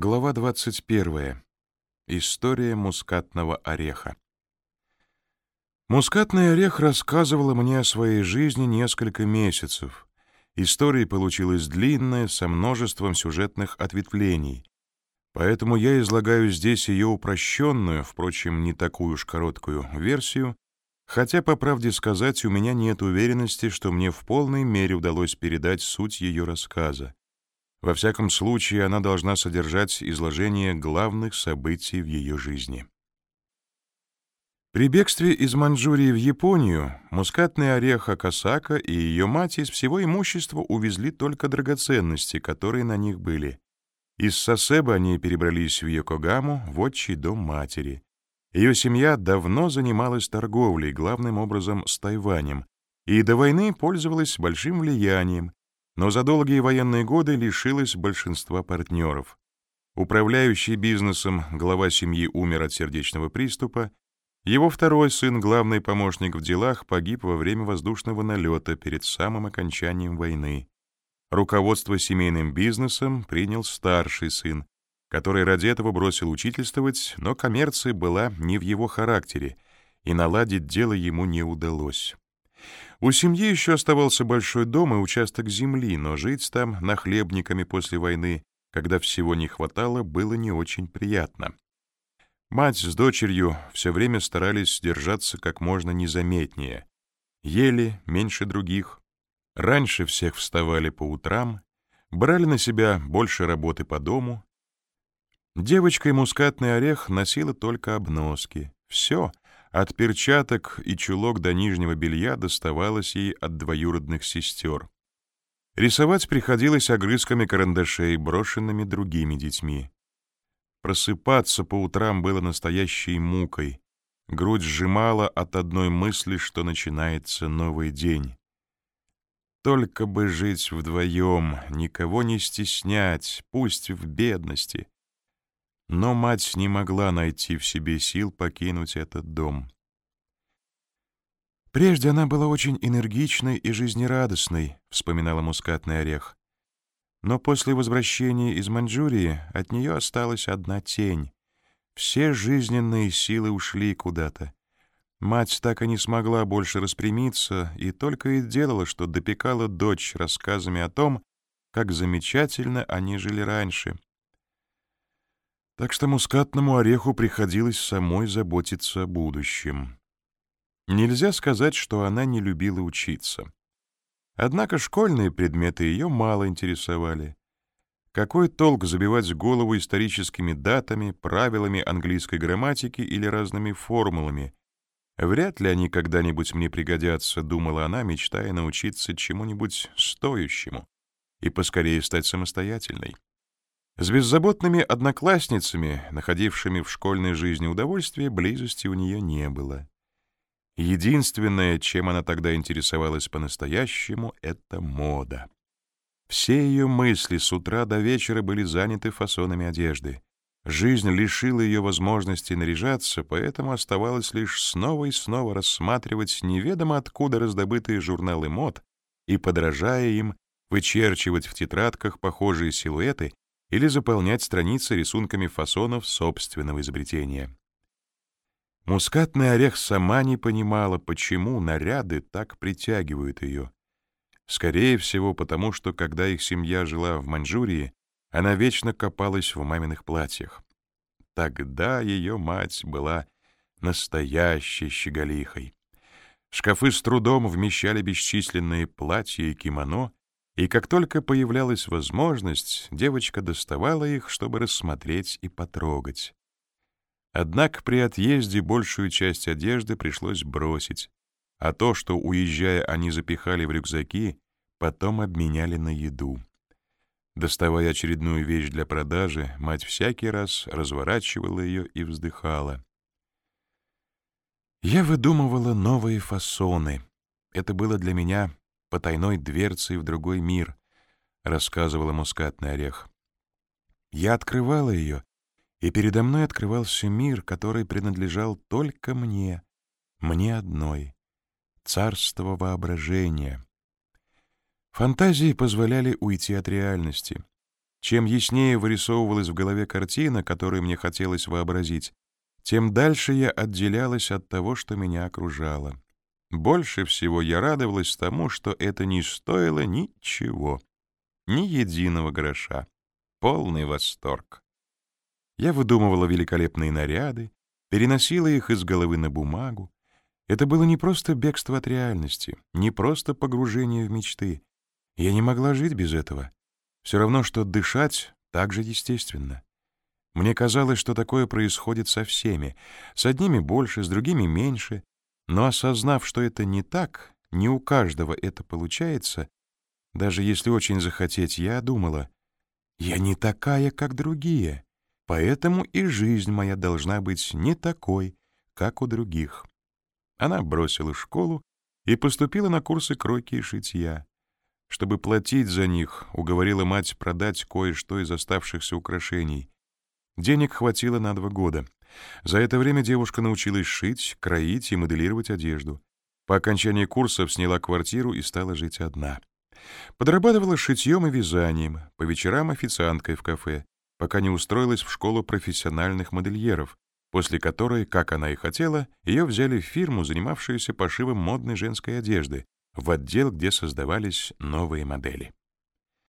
Глава 21. История мускатного ореха. Мускатный орех рассказывала мне о своей жизни несколько месяцев. История получилась длинная, со множеством сюжетных ответвлений. Поэтому я излагаю здесь ее упрощенную, впрочем, не такую уж короткую, версию, хотя, по правде сказать, у меня нет уверенности, что мне в полной мере удалось передать суть ее рассказа. Во всяком случае, она должна содержать изложение главных событий в ее жизни. При бегстве из Маньчжурии в Японию мускатный орех Акасака и ее мать из всего имущества увезли только драгоценности, которые на них были. Из Сосеба они перебрались в Йокогаму, в отчий дом матери. Ее семья давно занималась торговлей, главным образом с Тайванем, и до войны пользовалась большим влиянием, но за долгие военные годы лишилась большинства партнеров. Управляющий бизнесом глава семьи умер от сердечного приступа, его второй сын, главный помощник в делах, погиб во время воздушного налета перед самым окончанием войны. Руководство семейным бизнесом принял старший сын, который ради этого бросил учительствовать, но коммерция была не в его характере, и наладить дело ему не удалось. У семьи еще оставался большой дом и участок земли, но жить там нахлебниками после войны, когда всего не хватало, было не очень приятно. Мать с дочерью все время старались держаться как можно незаметнее. Ели меньше других. Раньше всех вставали по утрам, брали на себя больше работы по дому. Девочка и мускатный орех носила только обноски. Все — от перчаток и чулок до нижнего белья доставалось ей от двоюродных сестер. Рисовать приходилось огрызками карандашей, брошенными другими детьми. Просыпаться по утрам было настоящей мукой. Грудь сжимала от одной мысли, что начинается новый день. Только бы жить вдвоем, никого не стеснять, пусть в бедности. Но мать не могла найти в себе сил покинуть этот дом. «Прежде она была очень энергичной и жизнерадостной», — вспоминала мускатный орех. «Но после возвращения из Маньчжурии от нее осталась одна тень. Все жизненные силы ушли куда-то. Мать так и не смогла больше распрямиться и только и делала, что допекала дочь рассказами о том, как замечательно они жили раньше, так что мускатному ореху приходилось самой заботиться о будущем. Нельзя сказать, что она не любила учиться. Однако школьные предметы ее мало интересовали. Какой толк забивать голову историческими датами, правилами английской грамматики или разными формулами? Вряд ли они когда-нибудь мне пригодятся, думала она, мечтая научиться чему-нибудь стоящему и поскорее стать самостоятельной. С беззаботными одноклассницами, находившими в школьной жизни удовольствие, близости у нее не было. Единственное, чем она тогда интересовалась по-настоящему, — это мода. Все ее мысли с утра до вечера были заняты фасонами одежды. Жизнь лишила ее возможности наряжаться, поэтому оставалось лишь снова и снова рассматривать неведомо откуда раздобытые журналы мод и, подражая им, вычерчивать в тетрадках похожие силуэты или заполнять страницы рисунками фасонов собственного изобретения. Мускатный орех сама не понимала, почему наряды так притягивают ее. Скорее всего, потому что, когда их семья жила в Маньчжурии, она вечно копалась в маминых платьях. Тогда ее мать была настоящей щеголихой. Шкафы с трудом вмещали бесчисленные платья и кимоно, и как только появлялась возможность, девочка доставала их, чтобы рассмотреть и потрогать. Однако при отъезде большую часть одежды пришлось бросить, а то, что, уезжая, они запихали в рюкзаки, потом обменяли на еду. Доставая очередную вещь для продажи, мать всякий раз разворачивала ее и вздыхала. Я выдумывала новые фасоны. Это было для меня потайной дверцей в другой мир, рассказывала мускатный орех. Я открывала ее, и передо мной открывался мир, который принадлежал только мне, мне одной, царство воображения. Фантазии позволяли уйти от реальности. Чем яснее вырисовывалась в голове картина, которую мне хотелось вообразить, тем дальше я отделялась от того, что меня окружало. Больше всего я радовалась тому, что это не стоило ничего, ни единого гроша. Полный восторг. Я выдумывала великолепные наряды, переносила их из головы на бумагу. Это было не просто бегство от реальности, не просто погружение в мечты. Я не могла жить без этого. Все равно, что дышать так же естественно. Мне казалось, что такое происходит со всеми. С одними больше, с другими меньше. Но осознав, что это не так, не у каждого это получается, даже если очень захотеть, я думала, я не такая, как другие, поэтому и жизнь моя должна быть не такой, как у других. Она бросила школу и поступила на курсы кройки и шитья. Чтобы платить за них, уговорила мать продать кое-что из оставшихся украшений. Денег хватило на два года. За это время девушка научилась шить, кроить и моделировать одежду. По окончании курсов сняла квартиру и стала жить одна. Подрабатывала шитьем и вязанием, по вечерам официанткой в кафе, пока не устроилась в школу профессиональных модельеров, после которой, как она и хотела, ее взяли в фирму, занимавшуюся пошивом модной женской одежды, в отдел, где создавались новые модели.